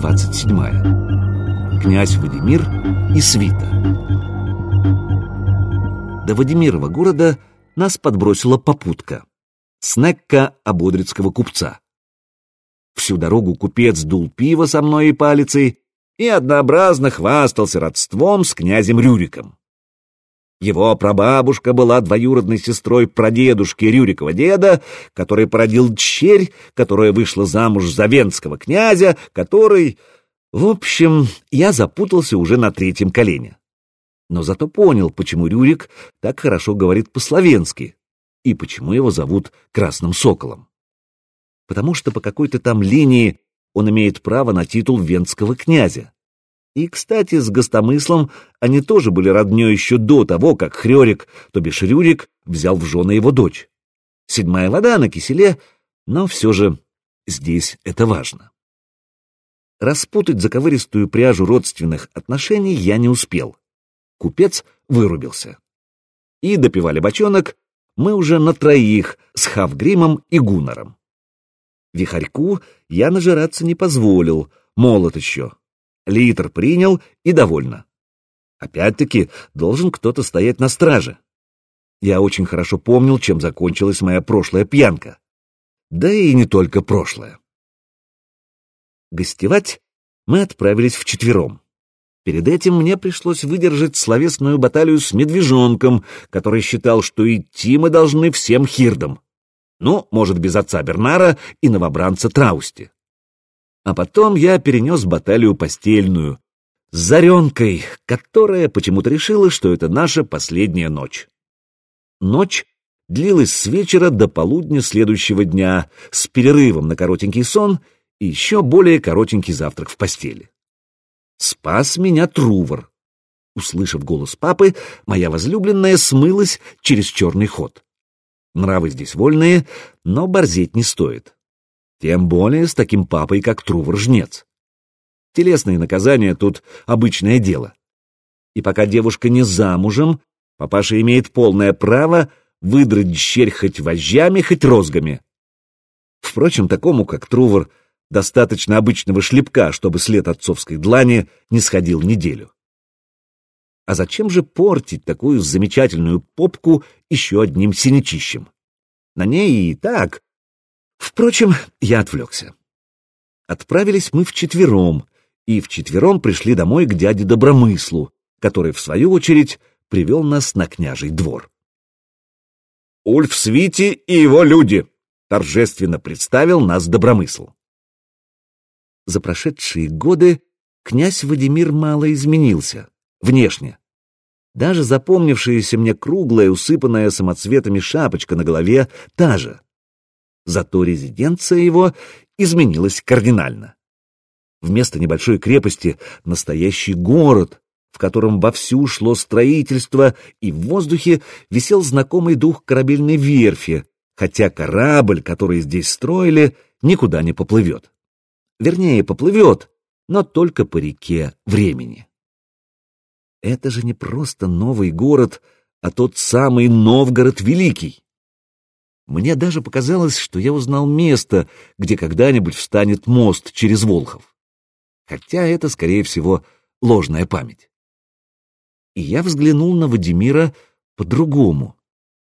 27. Князь Владимир и свита. До Владимирова города нас подбросила попутка. Снекка ободрицкого купца. Всю дорогу купец дул пиво со мной и палицей и однообразно хвастался родством с князем Рюриком. Его прабабушка была двоюродной сестрой прадедушки Рюрикова деда, который породил дщерь, которая вышла замуж за венского князя, который... В общем, я запутался уже на третьем колене. Но зато понял, почему Рюрик так хорошо говорит по-словенски и почему его зовут Красным Соколом. Потому что по какой-то там линии он имеет право на титул венского князя. И, кстати, с Гостомыслом они тоже были роднёй еще до того, как Хрёрик, то бишь Рюрик, взял в жены его дочь. Седьмая вода на киселе, но все же здесь это важно. Распутать заковыристую пряжу родственных отношений я не успел. Купец вырубился. И допивали бочонок мы уже на троих с Хавгримом и Гуннором. Вихарьку я нажираться не позволил, молод еще, Литр принял и довольно. Опять-таки, должен кто-то стоять на страже. Я очень хорошо помнил, чем закончилась моя прошлая пьянка. Да и не только прошлая. Гостевать мы отправились вчетвером. Перед этим мне пришлось выдержать словесную баталию с медвежонком, который считал, что идти мы должны всем хирдам. Ну, может, без отца Бернара и новобранца Траусти. А потом я перенес баталию постельную с Заренкой, которая почему-то решила, что это наша последняя ночь. Ночь длилась с вечера до полудня следующего дня, с перерывом на коротенький сон и еще более коротенький завтрак в постели. Спас меня Трувор. Услышав голос папы, моя возлюбленная смылась через черный ход. Нравы здесь вольные, но борзеть не стоит. Тем более с таким папой, как Трувор-жнец. Телесные наказания тут обычное дело. И пока девушка не замужем, папаша имеет полное право выдрать щерь хоть вожжами, хоть розгами. Впрочем, такому, как Трувор, достаточно обычного шлепка, чтобы след отцовской длани не сходил неделю. А зачем же портить такую замечательную попку еще одним синячищем? На ней и так Впрочем, я отвлекся. Отправились мы вчетвером, и вчетвером пришли домой к дяде Добромыслу, который, в свою очередь, привел нас на княжий двор. «Ульф Свити и его люди!» — торжественно представил нас Добромысл. За прошедшие годы князь Вадимир мало изменился, внешне. Даже запомнившаяся мне круглая, усыпанная самоцветами шапочка на голове та же. Зато резиденция его изменилась кардинально. Вместо небольшой крепости — настоящий город, в котором вовсю шло строительство, и в воздухе висел знакомый дух корабельной верфи, хотя корабль, который здесь строили, никуда не поплывет. Вернее, поплывет, но только по реке времени. Это же не просто новый город, а тот самый Новгород Великий. Мне даже показалось, что я узнал место, где когда-нибудь встанет мост через Волхов. Хотя это, скорее всего, ложная память. И я взглянул на Вадимира по-другому,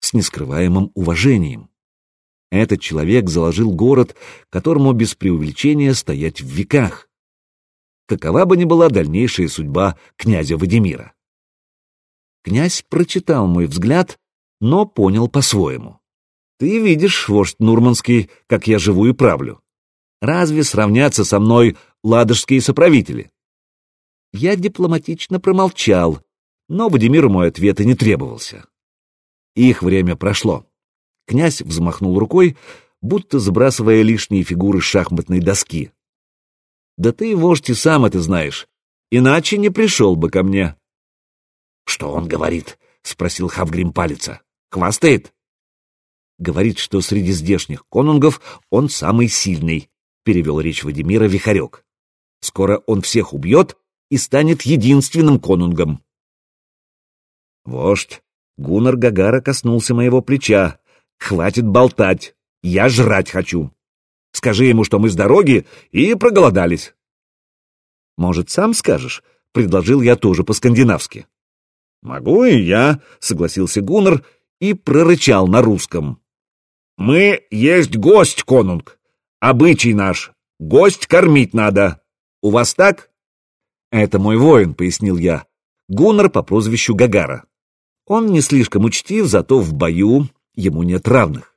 с нескрываемым уважением. Этот человек заложил город, которому без преувеличения стоять в веках. Какова бы ни была дальнейшая судьба князя Вадимира. Князь прочитал мой взгляд, но понял по-своему. Ты видишь, вождь Нурманский, как я живу и правлю. Разве сравнятся со мной ладожские соправители? Я дипломатично промолчал, но Владимиру мой ответ и не требовался. Их время прошло. Князь взмахнул рукой, будто сбрасывая лишние фигуры шахматной доски. Да ты, вождь, и сам это знаешь, иначе не пришел бы ко мне. — Что он говорит? — спросил Хавгрим Палица. — Хвастает? Говорит, что среди здешних конунгов он самый сильный, перевел речь Вадимира Вихарек. Скоро он всех убьет и станет единственным конунгом. Вождь, Гуннар Гагара коснулся моего плеча. Хватит болтать, я жрать хочу. Скажи ему, что мы с дороги и проголодались. Может, сам скажешь? Предложил я тоже по-скандинавски. Могу и я, согласился Гуннар и прорычал на русском. Мы есть гость, конунг. Обычай наш. Гость кормить надо. У вас так? Это мой воин, пояснил я. Гуннар по прозвищу Гагара. Он не слишком учтив, зато в бою ему нет равных.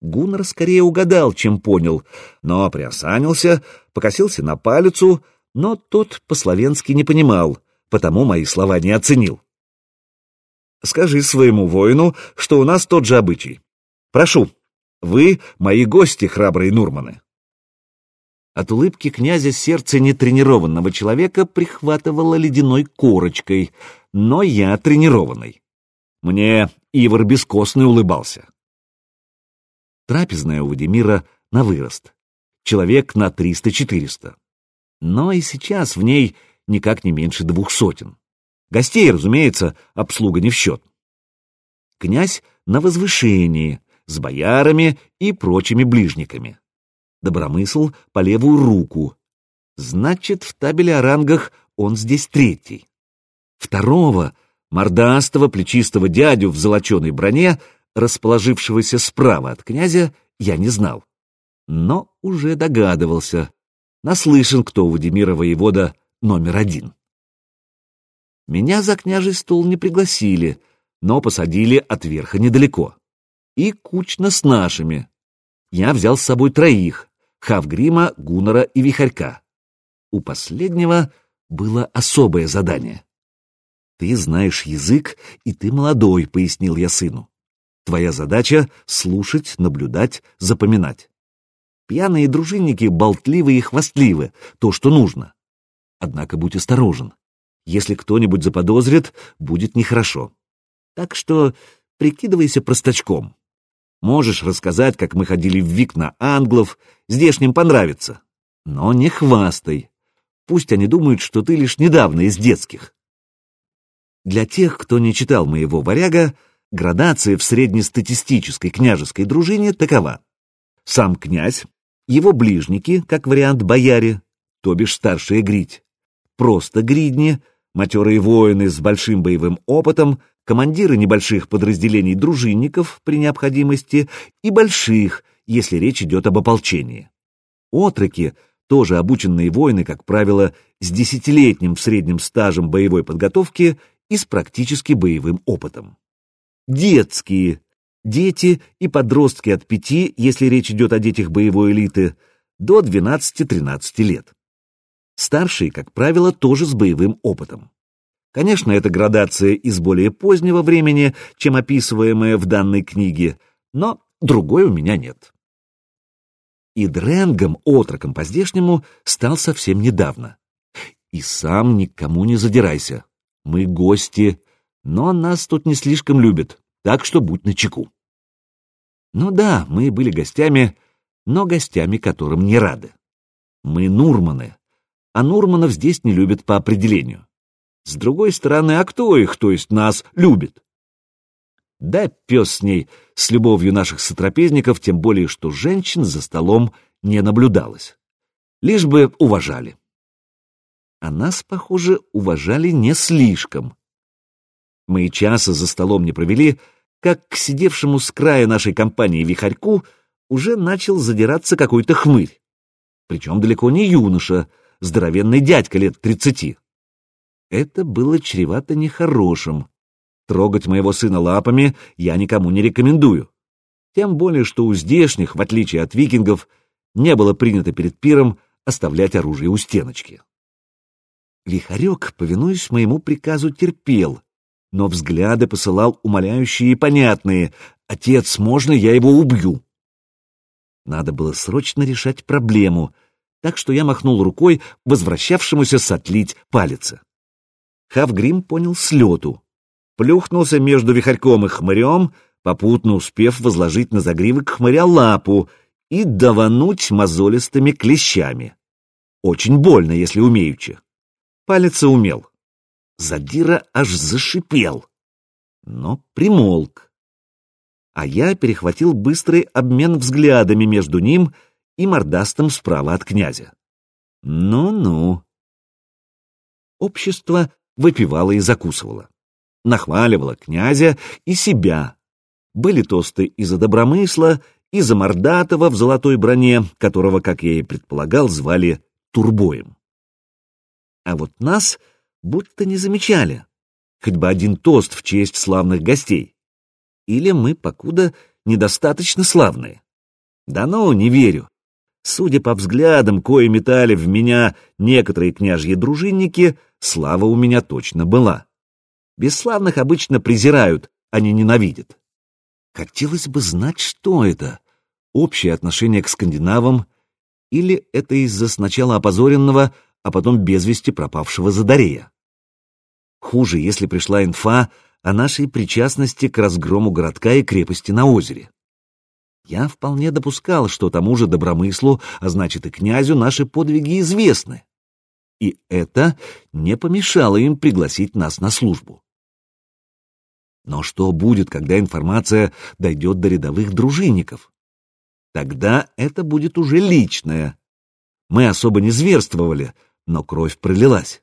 Гуннар скорее угадал, чем понял, но приосанился, покосился на палицу, но тот по-словенски не понимал, потому мои слова не оценил. «Скажи своему воину, что у нас тот же обычай. Прошу, вы мои гости, храбрые Нурманы». От улыбки князя сердце нетренированного человека прихватывало ледяной корочкой, но я тренированный. Мне Ивар Бескостный улыбался. Трапезная у Вадимира на вырост. Человек на триста-четыреста. Но и сейчас в ней никак не меньше двух сотен. Гостей, разумеется, обслуга не в счет. Князь на возвышении, с боярами и прочими ближниками. Добромысл по левую руку. Значит, в табеле о рангах он здесь третий. Второго, мордастого, плечистого дядю в золоченой броне, расположившегося справа от князя, я не знал. Но уже догадывался. Наслышан, кто у Владимира воевода номер один. Меня за княжий стол не пригласили, но посадили от верха недалеко. И кучно с нашими. Я взял с собой троих — Хавгрима, Гуннера и Вихарька. У последнего было особое задание. «Ты знаешь язык, и ты молодой», — пояснил я сыну. «Твоя задача — слушать, наблюдать, запоминать. Пьяные дружинники болтливы и хвастливы, то, что нужно. Однако будь осторожен. Если кто-нибудь заподозрит, будет нехорошо. Так что прикидывайся простачком. Можешь рассказать, как мы ходили в Вик на англов, здешним понравится. Но не хвастай. Пусть они думают, что ты лишь недавно из детских. Для тех, кто не читал моего варяга, градация в среднестатистической княжеской дружине такова. Сам князь, его ближники, как вариант бояре, то бишь старшие гридь, просто гридни, матерые воины с большим боевым опытом, командиры небольших подразделений дружинников при необходимости и больших, если речь идет об ополчении. Отроки, тоже обученные воины, как правило, с десятилетним в среднем стажем боевой подготовки и с практически боевым опытом. Детские. Дети и подростки от пяти, если речь идет о детях боевой элиты, до 12-13 лет. Старшие, как правило, тоже с боевым опытом. Конечно, это градация из более позднего времени, чем описываемая в данной книге, но другой у меня нет. И Дренгом, отроком по-здешнему, стал совсем недавно. И сам никому не задирайся. Мы гости, но нас тут не слишком любят, так что будь начеку. Ну да, мы были гостями, но гостями, которым не рады. Мы Нурманы, а Нурманов здесь не любят по определению. С другой стороны, а кто их, то есть нас, любит? Да пес с ней, с любовью наших сотрапезников, тем более, что женщин за столом не наблюдалось. Лишь бы уважали а нас, похоже, уважали не слишком. Мы и часа за столом не провели, как к сидевшему с края нашей компании вихарьку уже начал задираться какой-то хмырь. Причем далеко не юноша, здоровенный дядька лет тридцати. Это было чревато нехорошим. Трогать моего сына лапами я никому не рекомендую. Тем более, что у здешних, в отличие от викингов, не было принято перед пиром оставлять оружие у стеночки. Вихарек, повинуясь моему приказу, терпел, но взгляды посылал умоляющие и понятные. «Отец, можно я его убью?» Надо было срочно решать проблему, так что я махнул рукой возвращавшемуся сотлить палец. Хавгрим понял слету. Плюхнулся между вихарьком и хмырем, попутно успев возложить на загривок хмыря лапу и давануть мозолистыми клещами. Очень больно, если умеючи. Палец умел. Задира аж зашипел, но примолк. А я перехватил быстрый обмен взглядами между ним и мордастым справа от князя. Ну-ну, общество выпивало и закусывало. Нахваливало князя и себя. Были тосты и за Добромысла, и за Мордатова в золотой броне, которого, как я и предполагал, звали Турбоем. А вот нас будто не замечали. Хоть бы один тост в честь славных гостей. Или мы, покуда, недостаточно славные. Да ну, не верю. Судя по взглядам, кое метали в меня некоторые княжьи дружинники, слава у меня точно была. Бесславных обычно презирают, а не ненавидят. Хотелось бы знать, что это. Общее отношение к скандинавам или это из-за сначала опозоренного, а потом без вести пропавшего Задарея? Хуже, если пришла инфа о нашей причастности к разгрому городка и крепости на озере. Я вполне допускал, что тому же Добромыслу, а значит и князю, наши подвиги известны. И это не помешало им пригласить нас на службу. Но что будет, когда информация дойдет до рядовых дружинников? Тогда это будет уже личное. Мы особо не зверствовали, но кровь пролилась.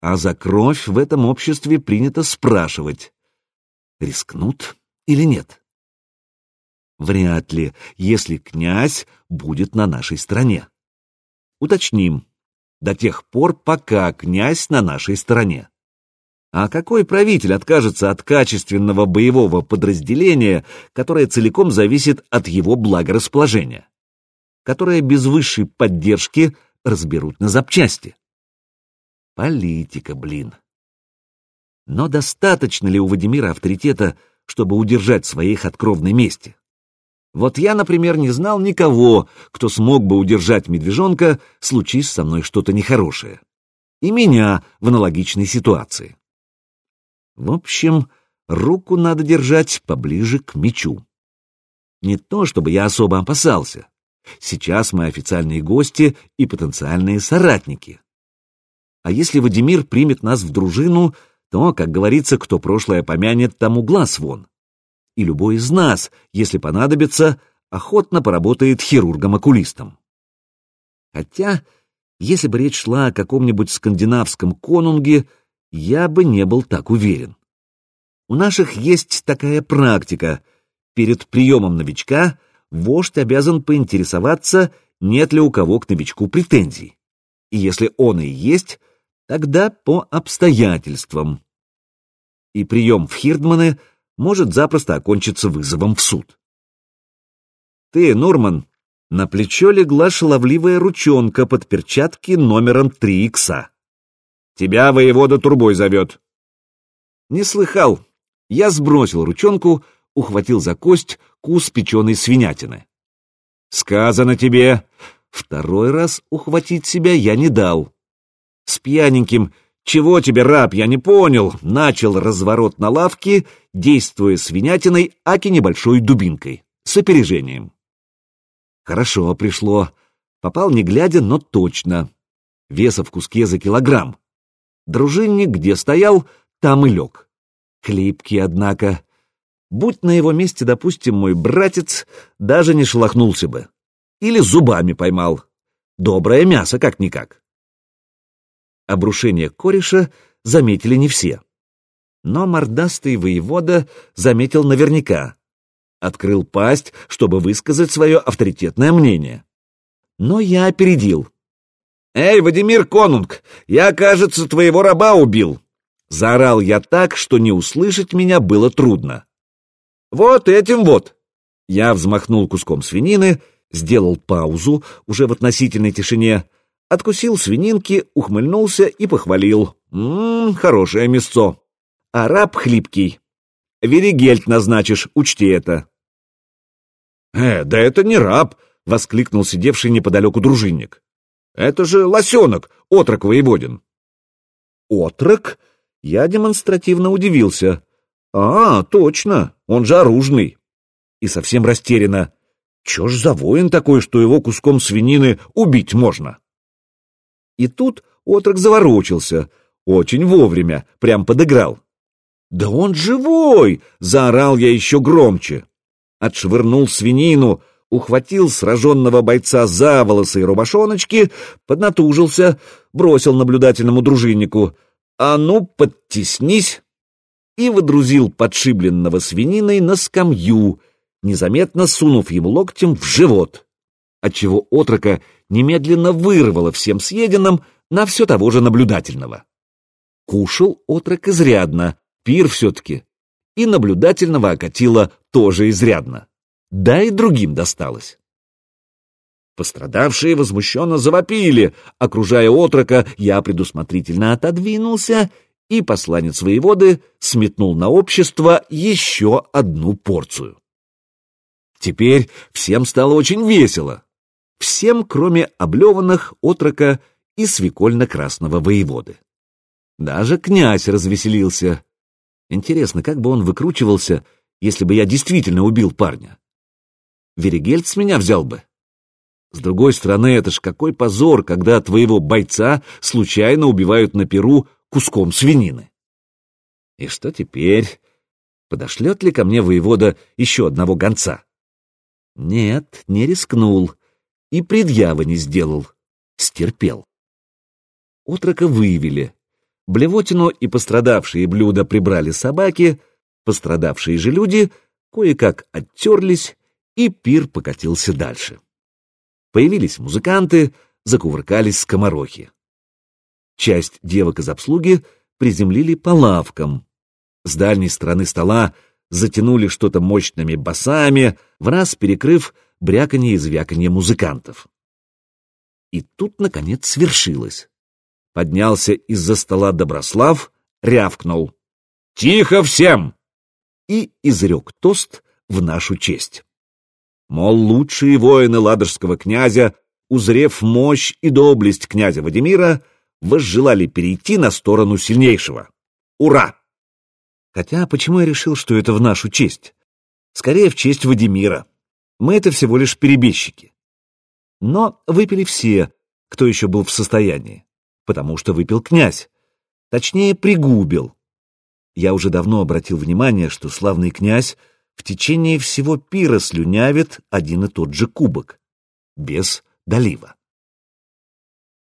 А за кровь в этом обществе принято спрашивать, рискнут или нет. Вряд ли, если князь будет на нашей стороне. Уточним, до тех пор, пока князь на нашей стороне. А какой правитель откажется от качественного боевого подразделения, которое целиком зависит от его благорасположения, которое без высшей поддержки разберут на запчасти? Политика, блин. Но достаточно ли у Вадимира авторитета, чтобы удержать своих от кровной мести? Вот я, например, не знал никого, кто смог бы удержать медвежонка, случись со мной что-то нехорошее. И меня в аналогичной ситуации. В общем, руку надо держать поближе к мечу. Не то, чтобы я особо опасался. Сейчас мы официальные гости и потенциальные соратники. А если Вадимир примет нас в дружину, то, как говорится, кто прошлое помянет, тому глаз вон и любой из нас, если понадобится, охотно поработает хирургом-окулистом. Хотя, если бы речь шла о каком-нибудь скандинавском конунге, я бы не был так уверен. У наших есть такая практика. Перед приемом новичка вождь обязан поинтересоваться, нет ли у кого к новичку претензий. И если он и есть, тогда по обстоятельствам. И прием в Хирдманы — может запросто окончиться вызовом в суд. «Ты, Нурман!» На плечо легла шаловливая ручонка под перчатки номером 3 икса. «Тебя воевода Турбой зовет!» «Не слыхал!» Я сбросил ручонку, ухватил за кость кус печеной свинятины. «Сказано тебе!» Второй раз ухватить себя я не дал. С пьяненьким «Чего тебе, раб, я не понял?» начал разворот на лавке, действуя свинятиной, аки небольшой дубинкой, с опережением. Хорошо пришло. Попал не глядя, но точно. Веса в куске за килограмм. Дружинник где стоял, там и лег. Хлипкий, однако. Будь на его месте, допустим, мой братец, даже не шелохнулся бы. Или зубами поймал. Доброе мясо, как-никак. Обрушение кореша заметили не все. Но мордастый воевода заметил наверняка. Открыл пасть, чтобы высказать свое авторитетное мнение. Но я опередил. «Эй, Вадимир Конунг, я, кажется, твоего раба убил!» Заорал я так, что не услышать меня было трудно. «Вот этим вот!» Я взмахнул куском свинины, сделал паузу, уже в относительной тишине, Откусил свининки, ухмыльнулся и похвалил. «Ммм, хорошее мясцо. Араб хлипкий. Веригельт назначишь, учти это». «Э, да это не раб!» — воскликнул сидевший неподалеку дружинник. «Это же лосенок, отрок воеводин». «Отрок?» Я демонстративно удивился. «А, точно, он же оружный». И совсем растерянно. Чё ж за воин такой, что его куском свинины убить можно? И тут отрок заворочился. Очень вовремя, прям подыграл. «Да он живой!» — заорал я еще громче. Отшвырнул свинину, ухватил сраженного бойца за волосы и рубашоночки, поднатужился, бросил наблюдательному дружиннику «А ну, подтеснись!» и водрузил подшибленного свининой на скамью, незаметно сунув ему локтем в живот, отчего отрока немедленно вырвало всем съеденным на все того же наблюдательного. Кушал отрок изрядно, пир все-таки, и наблюдательного окатило тоже изрядно. Да и другим досталось. Пострадавшие возмущенно завопили. Окружая отрока, я предусмотрительно отодвинулся, и посланец воеводы сметнул на общество еще одну порцию. Теперь всем стало очень весело. Всем, кроме облеванных, отрока и свекольно-красного воеводы. Даже князь развеселился. Интересно, как бы он выкручивался, если бы я действительно убил парня? Веригельд с меня взял бы. С другой стороны, это ж какой позор, когда твоего бойца случайно убивают на перу куском свинины. И что теперь? Подошлет ли ко мне воевода еще одного гонца? Нет, не рискнул. И предъявы не сделал. Стерпел. Утрока выявили. Блевотину и пострадавшие блюда прибрали собаки, пострадавшие же люди кое-как оттерлись, и пир покатился дальше. Появились музыканты, закувыркались скоморохи. Часть девок из обслуги приземлили по лавкам. С дальней стороны стола затянули что-то мощными басами, в раз перекрыв бряканье и звяканье музыкантов. И тут, наконец, свершилось. Поднялся из-за стола Доброслав, рявкнул. «Тихо всем!» и изрек тост в нашу честь. Мол, лучшие воины ладожского князя, узрев мощь и доблесть князя Вадимира, возжелали перейти на сторону сильнейшего. Ура! Хотя почему я решил, что это в нашу честь? Скорее, в честь Вадимира. Мы это всего лишь перебежчики. Но выпили все, кто еще был в состоянии потому что выпил князь. Точнее, пригубил. Я уже давно обратил внимание, что славный князь в течение всего пира слюнявит один и тот же кубок, без долива.